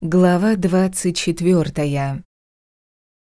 Глава двадцать четвёртая.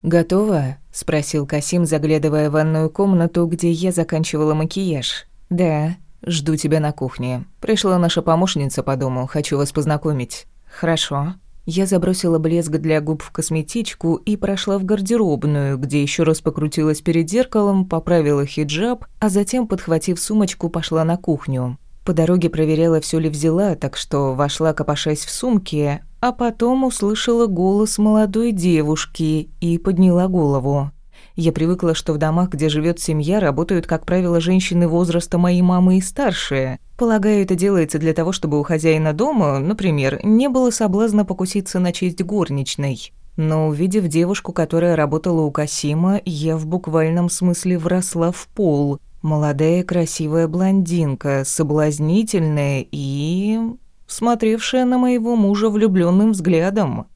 «Готова?» – спросил Касим, заглядывая в ванную комнату, где я заканчивала макияж. «Да. Жду тебя на кухне. Пришла наша помощница по дому, хочу вас познакомить». «Хорошо». Я забросила блеск для губ в косметичку и прошла в гардеробную, где еще раз покрутилась перед зеркалом, поправила хиджаб, а затем, подхватив сумочку, пошла на кухню. По дороге проверяла, все ли взяла, так что вошла, копошась в сумке, а потом услышала голос молодой девушки и подняла голову. Я привыкла, что в домах, где живет семья, работают, как правило, женщины возраста моей мамы и старшие. Полагаю, это делается для того, чтобы у хозяина дома, например, не было соблазна покуситься на честь горничной. Но увидев девушку, которая работала у Касима, я в буквальном смысле вросла в пол. Молодая красивая блондинка, соблазнительная и смотревшая на моего мужа влюбленным взглядом.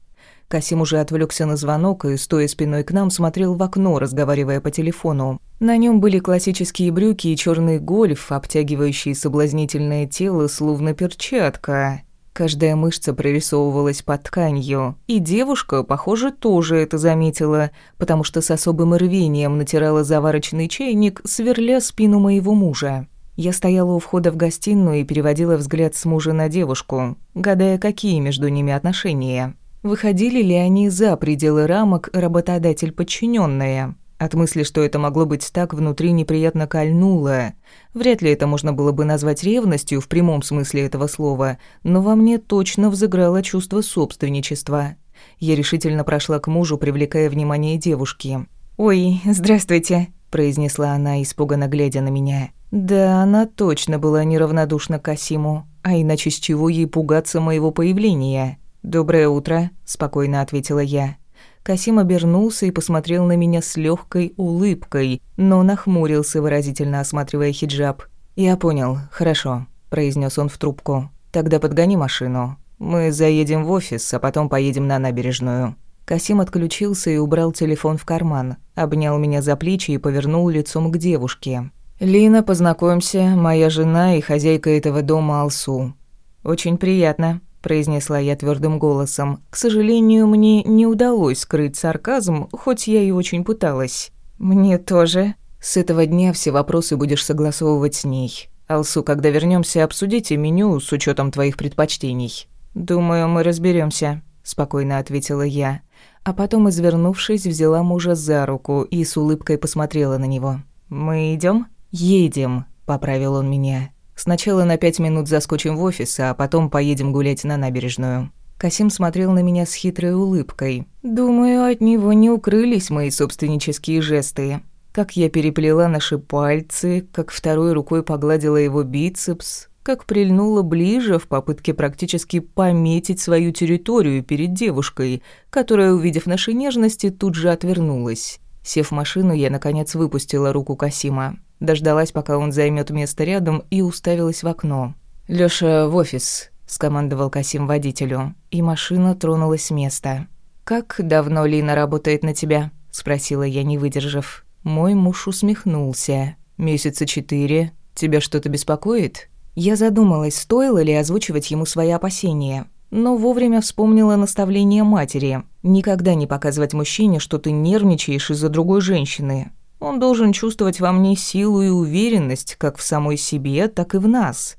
Касим уже отвлекся на звонок и, стоя спиной к нам, смотрел в окно, разговаривая по телефону. На нем были классические брюки и черный гольф, обтягивающий соблазнительное тело, словно перчатка. Каждая мышца прорисовывалась под тканью, и девушка, похоже, тоже это заметила, потому что с особым рвением натирала заварочный чайник, сверля спину моего мужа. Я стояла у входа в гостиную и переводила взгляд с мужа на девушку, гадая, какие между ними отношения. Выходили ли они за пределы рамок работодатель подчиненная? От мысли, что это могло быть так, внутри неприятно кольнуло. Вряд ли это можно было бы назвать ревностью в прямом смысле этого слова, но во мне точно взыграло чувство собственничества. Я решительно прошла к мужу, привлекая внимание девушки. «Ой, здравствуйте», – произнесла она, испуганно глядя на меня. Да, она точно была неравнодушна к Касиму, а иначе с чего ей пугаться моего появления? «Доброе утро», – спокойно ответила я. Касим обернулся и посмотрел на меня с легкой улыбкой, но нахмурился, выразительно осматривая хиджаб. «Я понял, хорошо», – произнес он в трубку. «Тогда подгони машину. Мы заедем в офис, а потом поедем на набережную». Касим отключился и убрал телефон в карман, обнял меня за плечи и повернул лицом к девушке. «Лина, познакомься, моя жена и хозяйка этого дома Алсу». «Очень приятно», – произнесла я твердым голосом. К сожалению, мне не удалось скрыть сарказм, хоть я и очень пыталась. «Мне тоже». «С этого дня все вопросы будешь согласовывать с ней. Алсу, когда вернемся, обсудите меню с учетом твоих предпочтений». «Думаю, мы разберемся, спокойно ответила я. А потом, извернувшись, взяла мужа за руку и с улыбкой посмотрела на него. «Мы идем? «Едем», — поправил он меня. «Сначала на пять минут заскочим в офис, а потом поедем гулять на набережную». Касим смотрел на меня с хитрой улыбкой. Думаю, от него не укрылись мои собственнические жесты. Как я переплела наши пальцы, как второй рукой погладила его бицепс, как прильнула ближе в попытке практически пометить свою территорию перед девушкой, которая, увидев наши нежности, тут же отвернулась. Сев в машину, я, наконец, выпустила руку Касима. Дождалась, пока он займет место рядом, и уставилась в окно. «Лёша, в офис», — скомандовал Касим водителю, и машина тронулась с места. «Как давно Лина работает на тебя?» — спросила я, не выдержав. Мой муж усмехнулся. «Месяца четыре. Тебя что-то беспокоит?» Я задумалась, стоило ли озвучивать ему свои опасения, но вовремя вспомнила наставление матери. Никогда не показывать мужчине, что ты нервничаешь из-за другой женщины. Он должен чувствовать во мне силу и уверенность как в самой себе, так и в нас.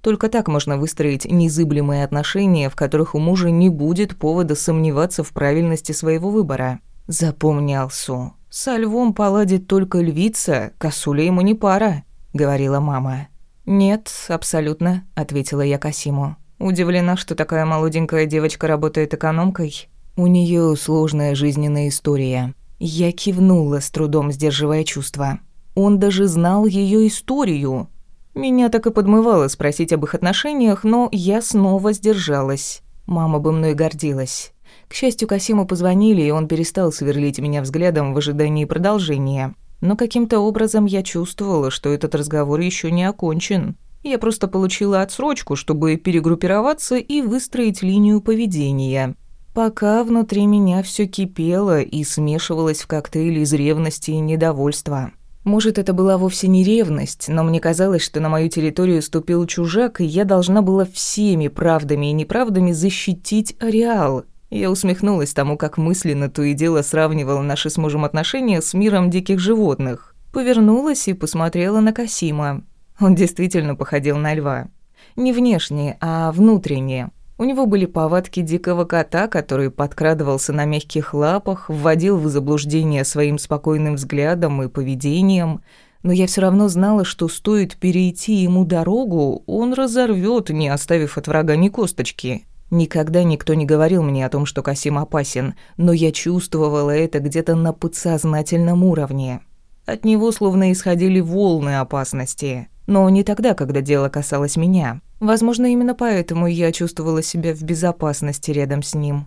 Только так можно выстроить незыблемые отношения, в которых у мужа не будет повода сомневаться в правильности своего выбора. Запомни, Алсу, со львом поладит только львица, косуля ему не пара, говорила мама. Нет, абсолютно, ответила я Касиму. Удивлена, что такая молоденькая девочка работает экономкой. У нее сложная жизненная история. Я кивнула, с трудом сдерживая чувства. Он даже знал ее историю. Меня так и подмывало спросить об их отношениях, но я снова сдержалась. Мама бы мной гордилась. К счастью, Касиму позвонили, и он перестал сверлить меня взглядом в ожидании продолжения. Но каким-то образом я чувствовала, что этот разговор еще не окончен. Я просто получила отсрочку, чтобы перегруппироваться и выстроить линию поведения. Пока внутри меня все кипело и смешивалось в коктейль из ревности и недовольства. Может, это была вовсе не ревность, но мне казалось, что на мою территорию ступил чужак, и я должна была всеми правдами и неправдами защитить ареал. Я усмехнулась тому, как мысленно то и дело сравнивала наши с мужем отношения с миром диких животных. Повернулась и посмотрела на Касима. Он действительно походил на льва. Не внешне, а внутренне. У него были повадки дикого кота, который подкрадывался на мягких лапах, вводил в заблуждение своим спокойным взглядом и поведением, но я все равно знала, что стоит перейти ему дорогу, он разорвет, не оставив от врага ни косточки. Никогда никто не говорил мне о том, что Касим опасен, но я чувствовала это где-то на подсознательном уровне. От него словно исходили волны опасности. Но не тогда, когда дело касалось меня. Возможно, именно поэтому я чувствовала себя в безопасности рядом с ним.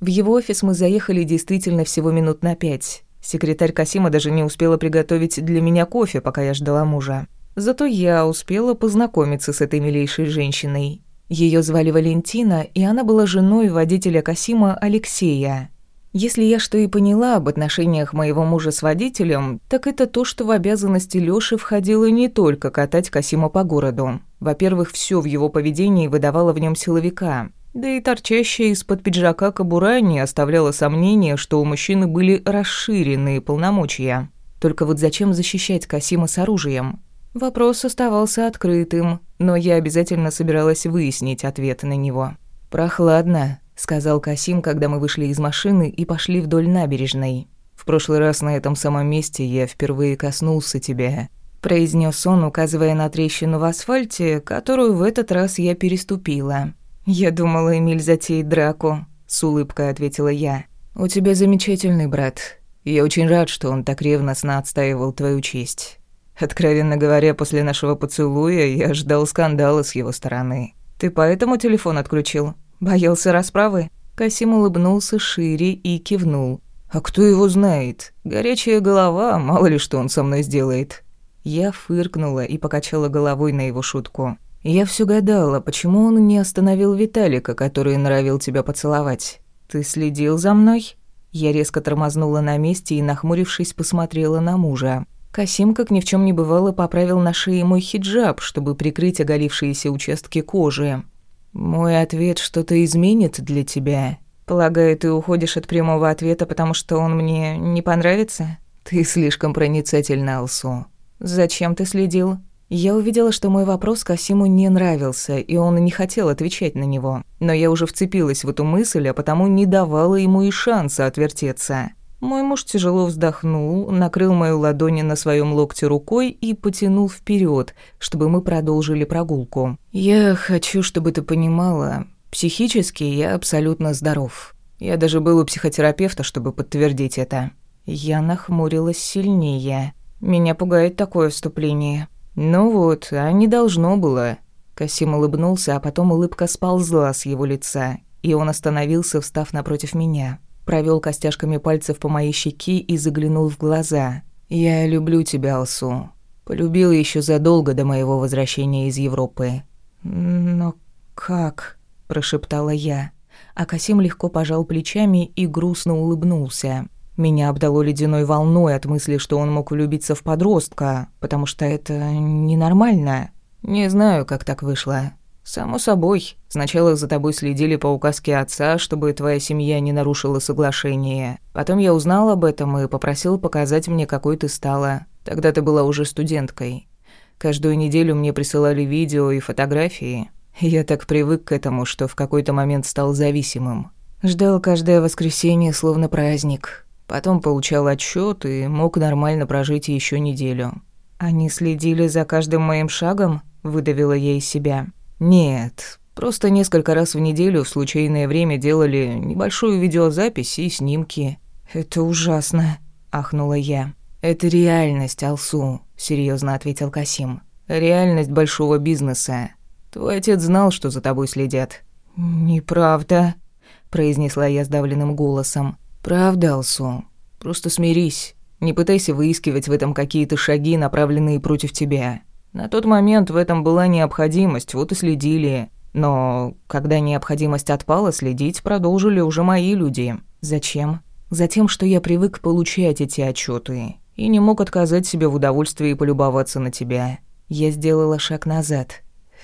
В его офис мы заехали действительно всего минут на пять. Секретарь Касима даже не успела приготовить для меня кофе, пока я ждала мужа. Зато я успела познакомиться с этой милейшей женщиной. Ее звали Валентина, и она была женой водителя Касима Алексея. Если я что и поняла об отношениях моего мужа с водителем, так это то, что в обязанности Лёши входило не только катать Касима по городу. Во-первых, всё в его поведении выдавало в нём силовика. Да и торчащая из-под пиджака кобура не оставляла сомнения, что у мужчины были расширенные полномочия. Только вот зачем защищать Касима с оружием? Вопрос оставался открытым, но я обязательно собиралась выяснить ответ на него. «Прохладно», — сказал Касим, когда мы вышли из машины и пошли вдоль набережной. «В прошлый раз на этом самом месте я впервые коснулся тебя», — произнес он, указывая на трещину в асфальте, которую в этот раз я переступила. «Я думала, Эмиль затеет драку», — с улыбкой ответила я. «У тебя замечательный брат. Я очень рад, что он так ревностно отстаивал твою честь. Откровенно говоря, после нашего поцелуя я ждал скандала с его стороны. Ты поэтому телефон отключил?» Боялся расправы? Касим улыбнулся шире и кивнул. «А кто его знает? Горячая голова, мало ли что он со мной сделает». Я фыркнула и покачала головой на его шутку. Я все гадала, почему он не остановил Виталика, который нравил тебя поцеловать. «Ты следил за мной?» Я резко тормознула на месте и, нахмурившись, посмотрела на мужа. Касим, как ни в чем не бывало, поправил на шее мой хиджаб, чтобы прикрыть оголившиеся участки кожи. «Мой ответ что-то изменит для тебя. Полагаю, ты уходишь от прямого ответа, потому что он мне не понравится? Ты слишком проницательна, Алсу. Зачем ты следил?» Я увидела, что мой вопрос Касиму не нравился, и он не хотел отвечать на него. Но я уже вцепилась в эту мысль, а потому не давала ему и шанса отвертеться. Мой муж тяжело вздохнул, накрыл мою ладонь на своем локте рукой и потянул вперед, чтобы мы продолжили прогулку. «Я хочу, чтобы ты понимала, психически я абсолютно здоров. Я даже был у психотерапевта, чтобы подтвердить это». Я нахмурилась сильнее. Меня пугает такое вступление. «Ну вот, а не должно было». Касим улыбнулся, а потом улыбка сползла с его лица, и он остановился, встав напротив меня провел костяшками пальцев по моей щеке и заглянул в глаза. «Я люблю тебя, Алсу. Полюбил еще задолго до моего возвращения из Европы». «Но как?» – прошептала я. А Касим легко пожал плечами и грустно улыбнулся. Меня обдало ледяной волной от мысли, что он мог влюбиться в подростка, потому что это ненормально. Не знаю, как так вышло. «Само собой. Сначала за тобой следили по указке отца, чтобы твоя семья не нарушила соглашение. Потом я узнал об этом и попросил показать мне, какой ты стала. Тогда ты была уже студенткой. Каждую неделю мне присылали видео и фотографии. Я так привык к этому, что в какой-то момент стал зависимым. Ждал каждое воскресенье, словно праздник. Потом получал отчет и мог нормально прожить еще неделю. Они следили за каждым моим шагом, выдавила я из себя. Нет, просто несколько раз в неделю в случайное время делали небольшую видеозапись и снимки. Это ужасно, ахнула я. Это реальность, Алсу, серьезно ответил Касим. Реальность большого бизнеса. Твой отец знал, что за тобой следят. Неправда, произнесла я сдавленным голосом. Правда, Алсу. Просто смирись. Не пытайся выискивать в этом какие-то шаги, направленные против тебя. На тот момент в этом была необходимость, вот и следили. Но когда необходимость отпала, следить продолжили уже мои люди. Зачем? Затем, что я привык получать эти отчеты и не мог отказать себе в удовольствии полюбоваться на тебя. Я сделала шаг назад.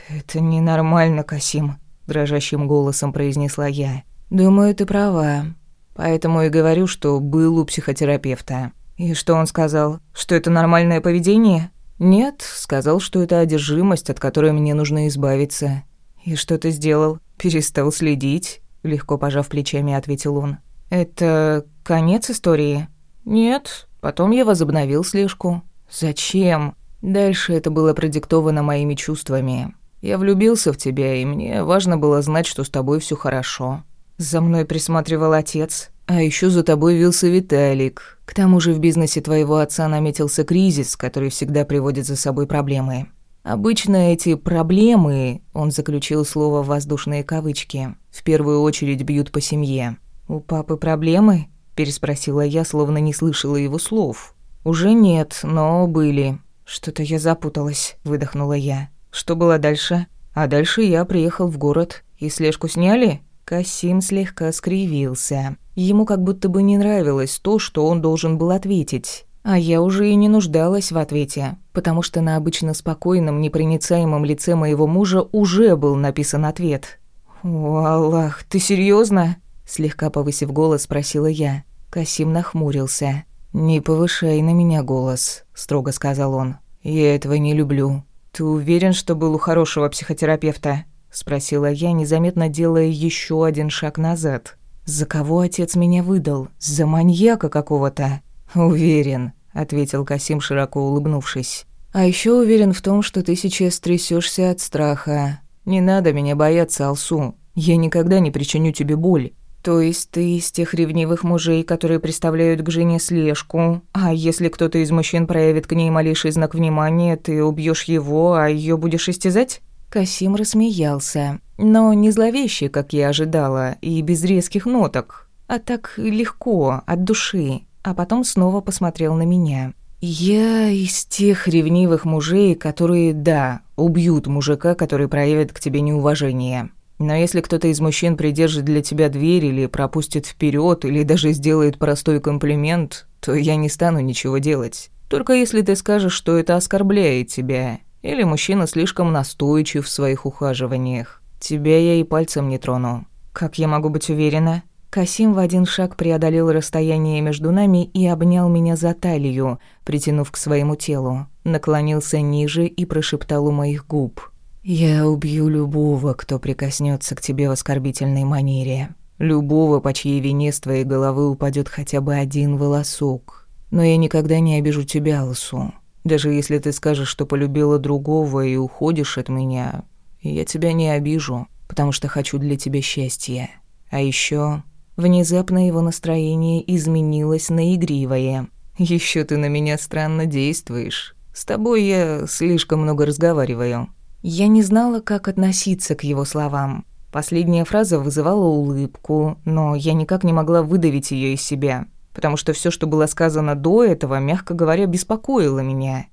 «Это ненормально, Касим», — дрожащим голосом произнесла я. «Думаю, ты права. Поэтому и говорю, что был у психотерапевта. И что он сказал? Что это нормальное поведение?» «Нет, сказал, что это одержимость, от которой мне нужно избавиться». «И что ты сделал? Перестал следить?» Легко пожав плечами, ответил он. «Это конец истории?» «Нет. Потом я возобновил слежку». «Зачем?» Дальше это было продиктовано моими чувствами. Я влюбился в тебя, и мне важно было знать, что с тобой все хорошо. За мной присматривал отец, а еще за тобой вился Виталик. К тому же в бизнесе твоего отца наметился кризис, который всегда приводит за собой проблемы. Обычно эти «проблемы», он заключил слово в воздушные кавычки, в первую очередь бьют по семье. «У папы проблемы?» – переспросила я, словно не слышала его слов. «Уже нет, но были. «Что-то я запуталась», — выдохнула я. «Что было дальше?» «А дальше я приехал в город. И слежку сняли?» Касим слегка скривился. Ему как будто бы не нравилось то, что он должен был ответить. А я уже и не нуждалась в ответе, потому что на обычно спокойном, непроницаемом лице моего мужа уже был написан ответ. «О, Аллах, ты серьезно? Слегка повысив голос, спросила я. Касим нахмурился. «Не повышай на меня голос», — строго сказал он. «Я этого не люблю». «Ты уверен, что был у хорошего психотерапевта?» — спросила я, незаметно делая еще один шаг назад. «За кого отец меня выдал? За маньяка какого-то?» «Уверен», — ответил Касим, широко улыбнувшись. «А еще уверен в том, что ты сейчас трясешься от страха. Не надо меня бояться, Алсу. Я никогда не причиню тебе боль. «То есть ты из тех ревнивых мужей, которые представляют к жене слежку, а если кто-то из мужчин проявит к ней малейший знак внимания, ты убьешь его, а ее будешь истязать?» Касим рассмеялся, но не зловеще, как я ожидала, и без резких ноток, а так легко, от души, а потом снова посмотрел на меня. «Я из тех ревнивых мужей, которые, да, убьют мужика, который проявит к тебе неуважение. Но если кто-то из мужчин придержит для тебя дверь или пропустит вперед, или даже сделает простой комплимент, то я не стану ничего делать. Только если ты скажешь, что это оскорбляет тебя, или мужчина слишком настойчив в своих ухаживаниях. Тебя я и пальцем не трону. Как я могу быть уверена? Касим в один шаг преодолел расстояние между нами и обнял меня за талию, притянув к своему телу. Наклонился ниже и прошептал у моих губ. «Я убью любого, кто прикоснется к тебе в оскорбительной манере. Любого, по чьей вине с твоей головы упадет хотя бы один волосок. Но я никогда не обижу тебя, Алсу. Даже если ты скажешь, что полюбила другого и уходишь от меня, я тебя не обижу, потому что хочу для тебя счастья. А еще Внезапно его настроение изменилось на игривое. Еще ты на меня странно действуешь. С тобой я слишком много разговариваю. Я не знала, как относиться к его словам. Последняя фраза вызывала улыбку, но я никак не могла выдавить ее из себя, потому что все, что было сказано до этого, мягко говоря, беспокоило меня.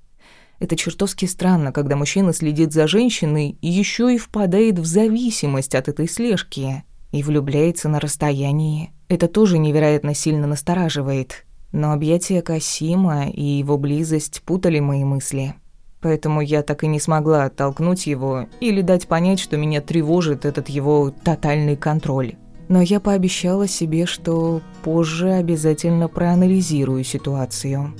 Это чертовски странно, когда мужчина следит за женщиной и еще и впадает в зависимость от этой слежки и влюбляется на расстоянии. Это тоже невероятно сильно настораживает. Но объятия Касима и его близость путали мои мысли. Поэтому я так и не смогла оттолкнуть его или дать понять, что меня тревожит этот его тотальный контроль но я пообещала себе, что позже обязательно проанализирую ситуацию.